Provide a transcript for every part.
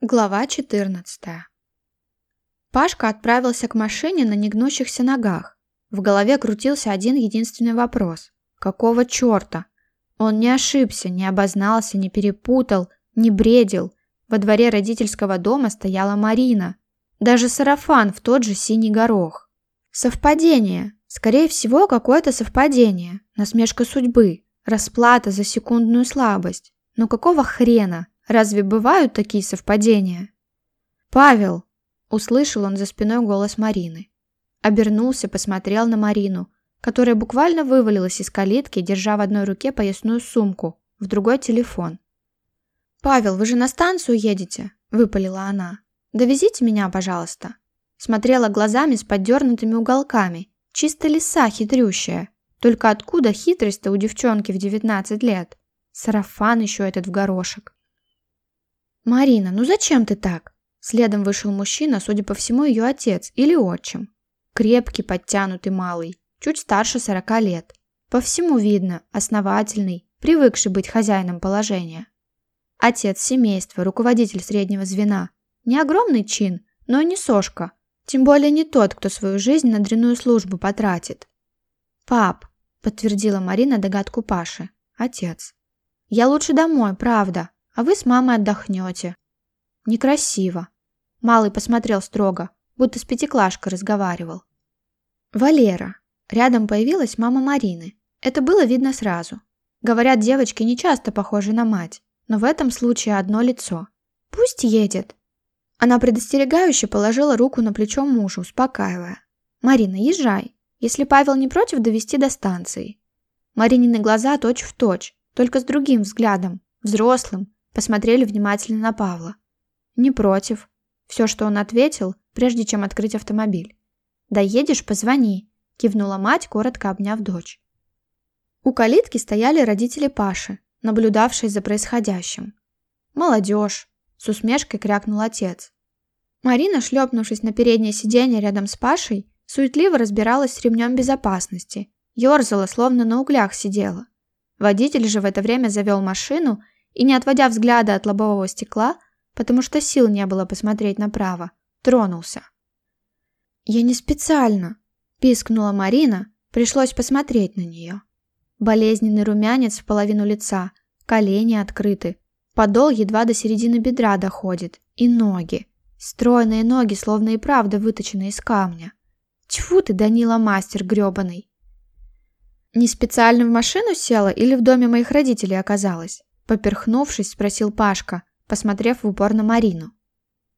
Глава 14 Пашка отправился к машине на негнущихся ногах. В голове крутился один единственный вопрос. Какого черта? Он не ошибся, не обознался, не перепутал, не бредил. Во дворе родительского дома стояла Марина. Даже сарафан в тот же синий горох. Совпадение. Скорее всего, какое-то совпадение. Насмешка судьбы. Расплата за секундную слабость. Но какого хрена? Разве бывают такие совпадения? «Павел!» – услышал он за спиной голос Марины. Обернулся, посмотрел на Марину, которая буквально вывалилась из калитки, держа в одной руке поясную сумку, в другой – телефон. «Павел, вы же на станцию едете?» – выпалила она. «Довезите меня, пожалуйста». Смотрела глазами с поддернутыми уголками. Чисто лиса хитрющая. Только откуда хитрость-то у девчонки в 19 лет? Сарафан еще этот в горошек. «Марина, ну зачем ты так?» Следом вышел мужчина, судя по всему, ее отец или отчим. Крепкий, подтянутый малый, чуть старше сорока лет. По всему видно, основательный, привыкший быть хозяином положения. Отец семейства, руководитель среднего звена. Не огромный чин, но и не сошка. Тем более не тот, кто свою жизнь на дрянную службу потратит. «Пап», — подтвердила Марина догадку Паши, — «отец». «Я лучше домой, правда а вы с мамой отдохнете». «Некрасиво». Малый посмотрел строго, будто с пятиклашкой разговаривал. «Валера». Рядом появилась мама Марины. Это было видно сразу. Говорят, девочки не часто похожи на мать, но в этом случае одно лицо. «Пусть едет». Она предостерегающе положила руку на плечо мужа, успокаивая. «Марина, езжай, если Павел не против довести до станции». Маринины глаза точь в точь, только с другим взглядом, взрослым, посмотрели внимательно на Павла. «Не против». Все, что он ответил, прежде чем открыть автомобиль. «Доедешь, позвони», – кивнула мать, коротко обняв дочь. У калитки стояли родители Паши, наблюдавшие за происходящим. «Молодежь», – с усмешкой крякнул отец. Марина, шлепнувшись на переднее сиденье рядом с Пашей, суетливо разбиралась с ремнем безопасности, ерзала, словно на углях сидела. Водитель же в это время завел машину и, не отводя взгляда от лобового стекла, потому что сил не было посмотреть направо, тронулся. «Я не специально», – пискнула Марина, пришлось посмотреть на нее. Болезненный румянец в половину лица, колени открыты, подол едва до середины бедра доходит, и ноги. Стройные ноги, словно и правда выточены из камня. Тьфу ты, Данила, мастер грёбаный. Не специально в машину села или в доме моих родителей оказалась? Поперхнувшись, спросил Пашка, посмотрев в упор на Марину.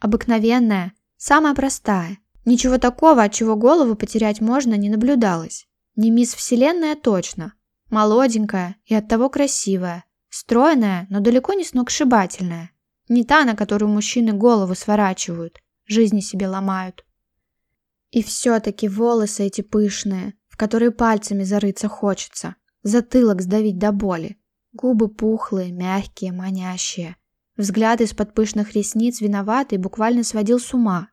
Обыкновенная, самая простая. Ничего такого, от чего голову потерять можно, не наблюдалось. Не мисс Вселенная точно. Молоденькая и оттого красивая. Стройная, но далеко не сногсшибательная. Не та, на которую мужчины голову сворачивают, жизни себе ломают. И все-таки волосы эти пышные, в которые пальцами зарыться хочется, затылок сдавить до боли. Губы пухлые, мягкие, манящие. Взгляд из-под пышных ресниц виноватый буквально сводил с ума.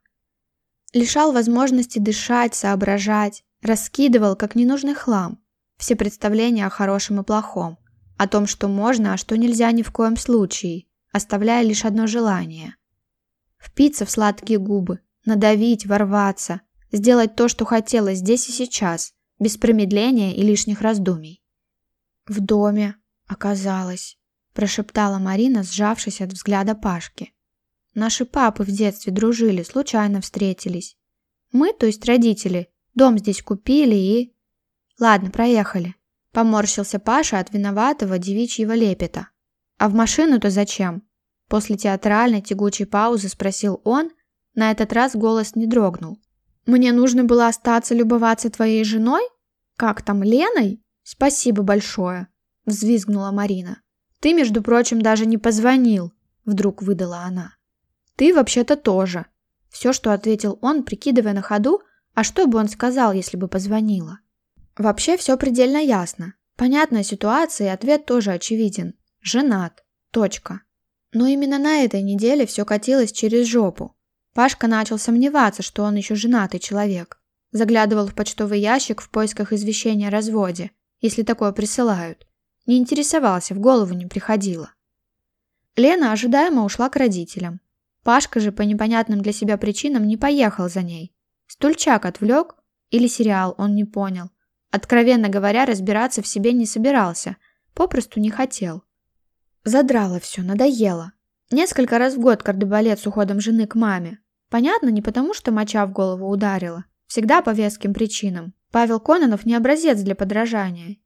Лишал возможности дышать, соображать, раскидывал, как ненужный хлам, все представления о хорошем и плохом, о том, что можно, а что нельзя ни в коем случае, оставляя лишь одно желание. Впиться в сладкие губы, надавить, ворваться, сделать то, что хотела здесь и сейчас, без промедления и лишних раздумий. В доме, оказалось», – прошептала Марина, сжавшись от взгляда Пашки. «Наши папы в детстве дружили, случайно встретились. Мы, то есть родители, дом здесь купили и...» «Ладно, проехали», – поморщился Паша от виноватого девичьего лепета. «А в машину-то зачем?» После театральной тягучей паузы спросил он, на этот раз голос не дрогнул. «Мне нужно было остаться любоваться твоей женой? Как там, Леной? Спасибо большое!» взвизгнула Марина. «Ты, между прочим, даже не позвонил!» Вдруг выдала она. «Ты вообще-то тоже!» Все, что ответил он, прикидывая на ходу, а что бы он сказал, если бы позвонила. Вообще все предельно ясно. Понятная ситуация и ответ тоже очевиден. Женат. Точка. Но именно на этой неделе все катилось через жопу. Пашка начал сомневаться, что он еще женатый человек. Заглядывал в почтовый ящик в поисках извещения о разводе, если такое присылают. Не интересовался, в голову не приходило. Лена ожидаемо ушла к родителям. Пашка же по непонятным для себя причинам не поехал за ней. Стульчак отвлек или сериал, он не понял. Откровенно говоря, разбираться в себе не собирался, попросту не хотел. Задрало все, надоело. Несколько раз в год кардебалет с уходом жены к маме. Понятно, не потому что моча в голову ударила. Всегда по веским причинам. Павел Кононов не образец для подражания.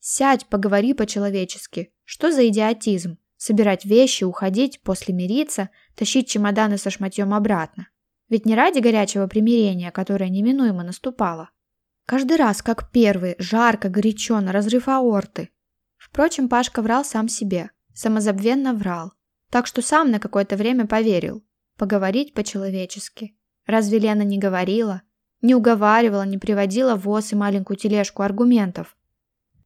И все равно заманало. Сядь, поговори по-человечески. Что за идиотизм? Собирать вещи, уходить, после мириться, тащить чемоданы со шматьем обратно. Ведь не ради горячего примирения, которое неминуемо наступало. Каждый раз, как первый, жарко, горячо, на разрыв аорты. Впрочем, Пашка врал сам себе, самозабвенно врал. Так что сам на какое-то время поверил. Поговорить по-человечески. Разве Лена не говорила? Не уговаривала, не приводила в ВОЗ и маленькую тележку аргументов.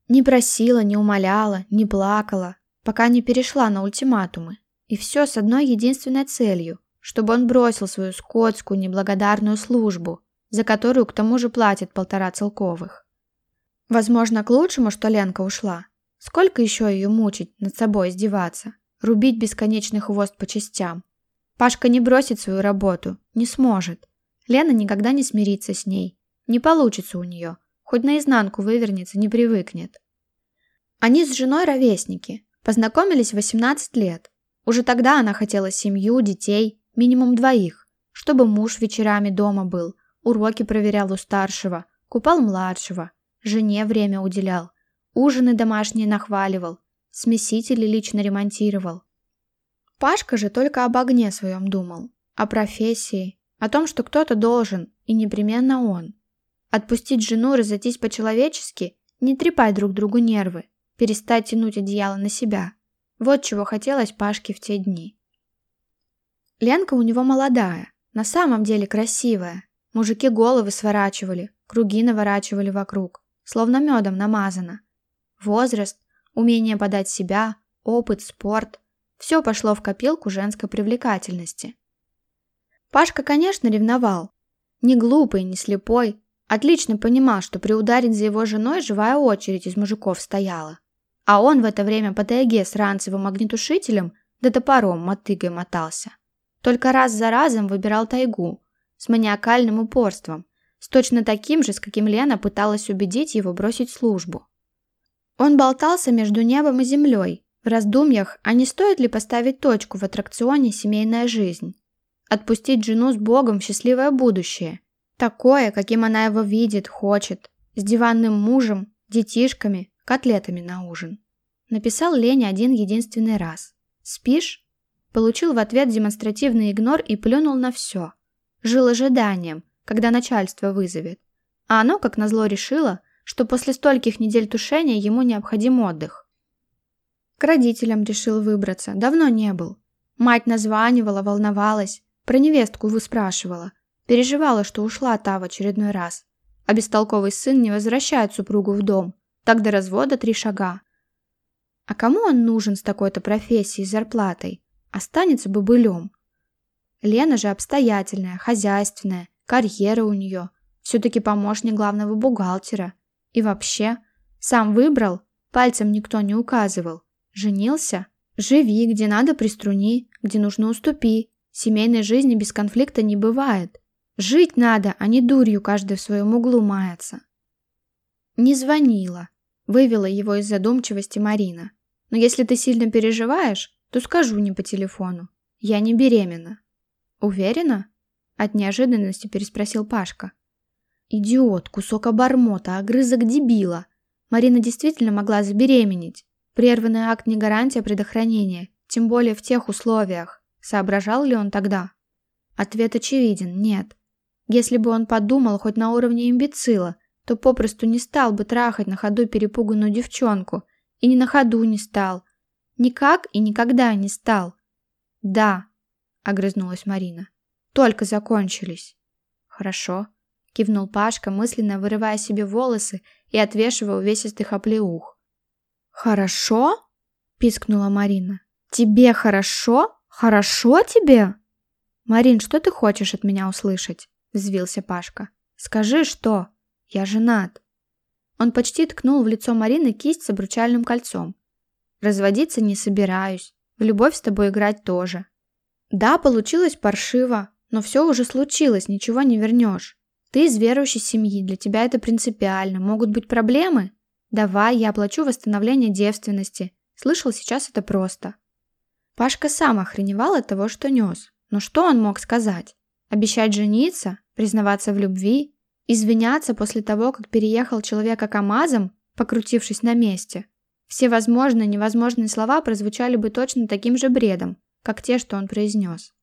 Не просила, не умоляла, не плакала, пока не перешла на ультиматумы. И все с одной единственной целью, чтобы он бросил свою скотскую неблагодарную службу, за которую к тому же платит полтора целковых. Возможно, к лучшему, что Ленка ушла. Сколько еще ее мучить, над собой издеваться, рубить бесконечный хвост по частям? Пашка не бросит свою работу, не сможет. Лена никогда не смирится с ней. Не получится у нее хоть наизнанку вывернется, не привыкнет. Они с женой ровесники, познакомились в 18 лет. Уже тогда она хотела семью, детей, минимум двоих, чтобы муж вечерами дома был, уроки проверял у старшего, купал младшего, жене время уделял, ужины домашние нахваливал, смесители лично ремонтировал. Пашка же только об огне своем думал, о профессии, о том, что кто-то должен, и непременно он. Отпустить жену, разойтись по-человечески, не трепать друг другу нервы, перестать тянуть одеяло на себя. Вот чего хотелось Пашке в те дни. Ленка у него молодая, на самом деле красивая. Мужики головы сворачивали, круги наворачивали вокруг, словно медом намазано. Возраст, умение подать себя, опыт, спорт – все пошло в копилку женской привлекательности. Пашка, конечно, ревновал. Не глупый, не слепой, Отлично понимал, что при ударе за его женой живая очередь из мужиков стояла. А он в это время по тайге с ранцевым огнетушителем да топором мотыгой мотался. Только раз за разом выбирал тайгу, с маниакальным упорством, с точно таким же, с каким Лена пыталась убедить его бросить службу. Он болтался между небом и землей, в раздумьях, а не стоит ли поставить точку в аттракционе «Семейная жизнь», отпустить жену с Богом в счастливое будущее Такое, каким она его видит, хочет. С диванным мужем, детишками, котлетами на ужин. Написал Лене один единственный раз. «Спишь?» Получил в ответ демонстративный игнор и плюнул на все. Жил ожиданием, когда начальство вызовет. А оно, как назло, решило, что после стольких недель тушения ему необходим отдых. К родителям решил выбраться, давно не был. Мать названивала, волновалась, про невестку выспрашивала – переживала, что ушла та в очередной раз. А бестолковый сын не возвращает супругу в дом. Так до развода три шага. А кому он нужен с такой-то профессией и зарплатой? Останется бы былем. Лена же обстоятельная, хозяйственная, карьера у нее. Все-таки помощник главного бухгалтера. И вообще, сам выбрал, пальцем никто не указывал. Женился? Живи, где надо приструни, где нужно уступи. Семейной жизни без конфликта не бывает. Жить надо, а не дурью каждый в своем углу маяться. Не звонила, вывела его из задумчивости Марина. Но если ты сильно переживаешь, то скажу не по телефону. Я не беременна. Уверена? От неожиданности переспросил Пашка. Идиот, кусок обормота, огрызок дебила. Марина действительно могла забеременеть. Прерванный акт не гарантия предохранения, тем более в тех условиях. Соображал ли он тогда? Ответ очевиден – нет. Если бы он подумал хоть на уровне имбецила, то попросту не стал бы трахать на ходу перепуганную девчонку. И ни на ходу не стал. Никак и никогда не стал. «Да», — огрызнулась Марина. «Только закончились». «Хорошо», — кивнул Пашка, мысленно вырывая себе волосы и отвешивая увесистых оплеух. «Хорошо?» — пискнула Марина. «Тебе хорошо? Хорошо тебе?» «Марин, что ты хочешь от меня услышать?» взвился Пашка. «Скажи, что? Я женат». Он почти ткнул в лицо Марины кисть с обручальным кольцом. «Разводиться не собираюсь. В любовь с тобой играть тоже». «Да, получилось паршиво, но все уже случилось, ничего не вернешь. Ты из верующей семьи, для тебя это принципиально. Могут быть проблемы? Давай, я оплачу восстановление девственности. Слышал, сейчас это просто». Пашка сам охреневал от того, что нес. Но что он мог сказать? Обещать жениться? признаваться в любви, извиняться после того, как переехал человека к покрутившись на месте. Все возможные и невозможные слова прозвучали бы точно таким же бредом, как те, что он произнес.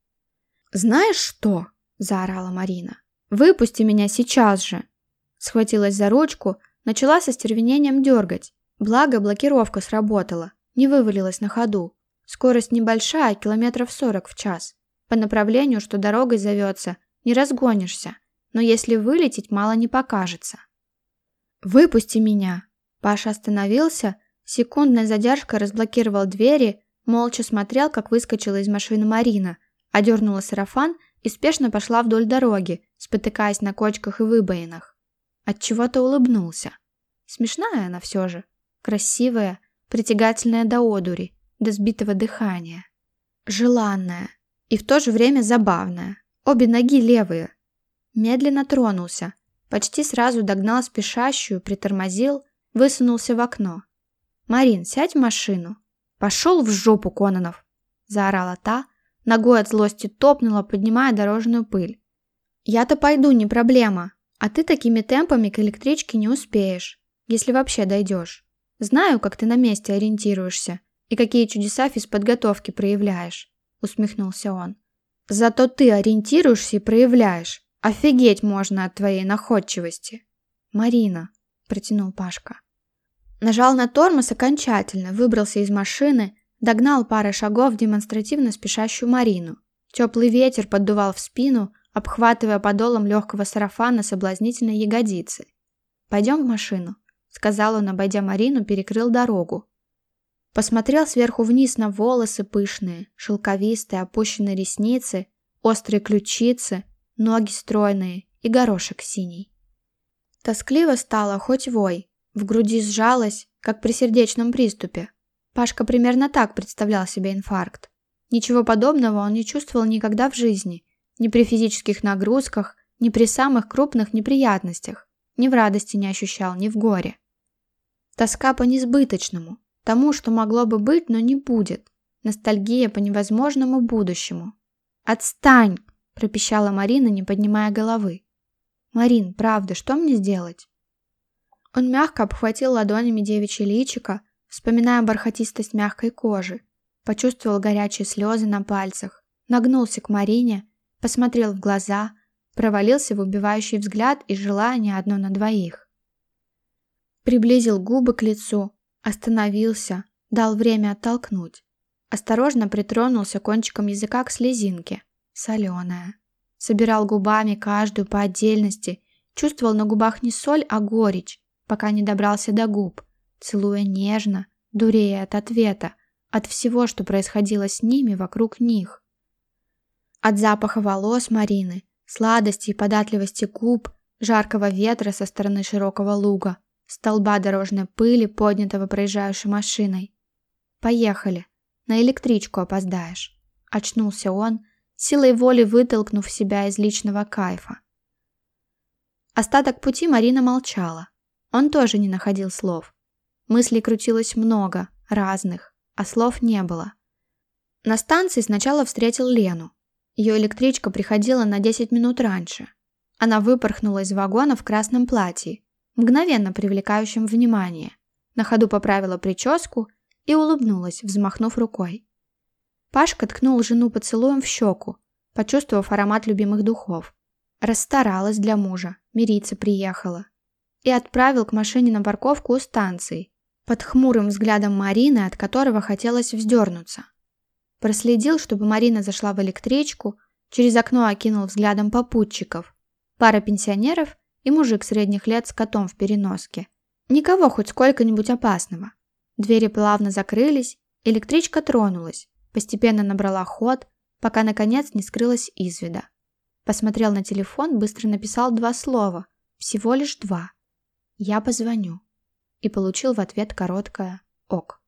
«Знаешь что?» – заорала Марина. «Выпусти меня сейчас же!» Схватилась за ручку, начала со стервенением дергать. Благо, блокировка сработала, не вывалилась на ходу. Скорость небольшая, километров сорок в час. По направлению, что дорогой зовется, не разгонишься, но если вылететь, мало не покажется. «Выпусти меня!» Паша остановился, секундная задержка разблокировал двери, молча смотрел, как выскочила из машины Марина, одернула сарафан и спешно пошла вдоль дороги, спотыкаясь на кочках и выбоинах. Отчего-то улыбнулся. Смешная она все же, красивая, притягательная до одури, до сбитого дыхания. Желанная, и в то же время забавная. Обе ноги левые. Медленно тронулся. Почти сразу догнал спешащую, притормозил, высунулся в окно. «Марин, сядь в машину!» «Пошел в жопу, Кононов!» Заорала та, ногой от злости топнула, поднимая дорожную пыль. «Я-то пойду, не проблема, а ты такими темпами к электричке не успеешь, если вообще дойдешь. Знаю, как ты на месте ориентируешься и какие чудеса физподготовки проявляешь», усмехнулся он. Зато ты ориентируешься и проявляешь. Офигеть можно от твоей находчивости. Марина, протянул Пашка. Нажал на тормоз окончательно, выбрался из машины, догнал пары шагов демонстративно спешащую Марину. Теплый ветер поддувал в спину, обхватывая подолом легкого сарафана соблазнительной ягодицы. «Пойдем в машину», — сказал он, обойдя Марину, перекрыл дорогу. Посмотрел сверху вниз на волосы пышные, шелковистые, опущенные ресницы, острые ключицы, ноги стройные и горошек синий. Тоскливо стало хоть вой, в груди сжалось, как при сердечном приступе. Пашка примерно так представлял себе инфаркт. Ничего подобного он не чувствовал никогда в жизни, ни при физических нагрузках, ни при самых крупных неприятностях, ни в радости не ощущал, ни в горе. Тоска по несбыточному, тому, что могло бы быть, но не будет. Ностальгия по невозможному будущему. «Отстань!» – пропищала Марина, не поднимая головы. «Марин, правда, что мне сделать?» Он мягко обхватил ладонями девичье личико, вспоминая бархатистость мягкой кожи. Почувствовал горячие слезы на пальцах. Нагнулся к Марине, посмотрел в глаза, провалился в убивающий взгляд и желание одно на двоих. Приблизил губы к лицу, Остановился, дал время оттолкнуть. Осторожно притронулся кончиком языка к слезинке. Соленая. Собирал губами каждую по отдельности, чувствовал на губах не соль, а горечь, пока не добрался до губ, целуя нежно, дурея от ответа, от всего, что происходило с ними вокруг них. От запаха волос Марины, сладости и податливости губ, жаркого ветра со стороны широкого луга, Столба дорожной пыли, поднятого проезжающей машиной. «Поехали. На электричку опоздаешь». Очнулся он, силой воли вытолкнув себя из личного кайфа. Остаток пути Марина молчала. Он тоже не находил слов. Мыслей крутилось много, разных, а слов не было. На станции сначала встретил Лену. Ее электричка приходила на 10 минут раньше. Она выпорхнула из вагона в красном платье мгновенно привлекающим внимание. На ходу поправила прическу и улыбнулась, взмахнув рукой. Пашка ткнул жену поцелуем в щеку, почувствовав аромат любимых духов. Расстаралась для мужа, мириться приехала. И отправил к машине на парковку у станции, под хмурым взглядом Марины, от которого хотелось вздернуться. Проследил, чтобы Марина зашла в электричку, через окно окинул взглядом попутчиков. Пара пенсионеров и мужик средних лет с котом в переноске. Никого хоть сколько-нибудь опасного. Двери плавно закрылись, электричка тронулась, постепенно набрала ход, пока наконец не скрылась из вида. Посмотрел на телефон, быстро написал два слова, всего лишь два. «Я позвоню» и получил в ответ короткое «ок».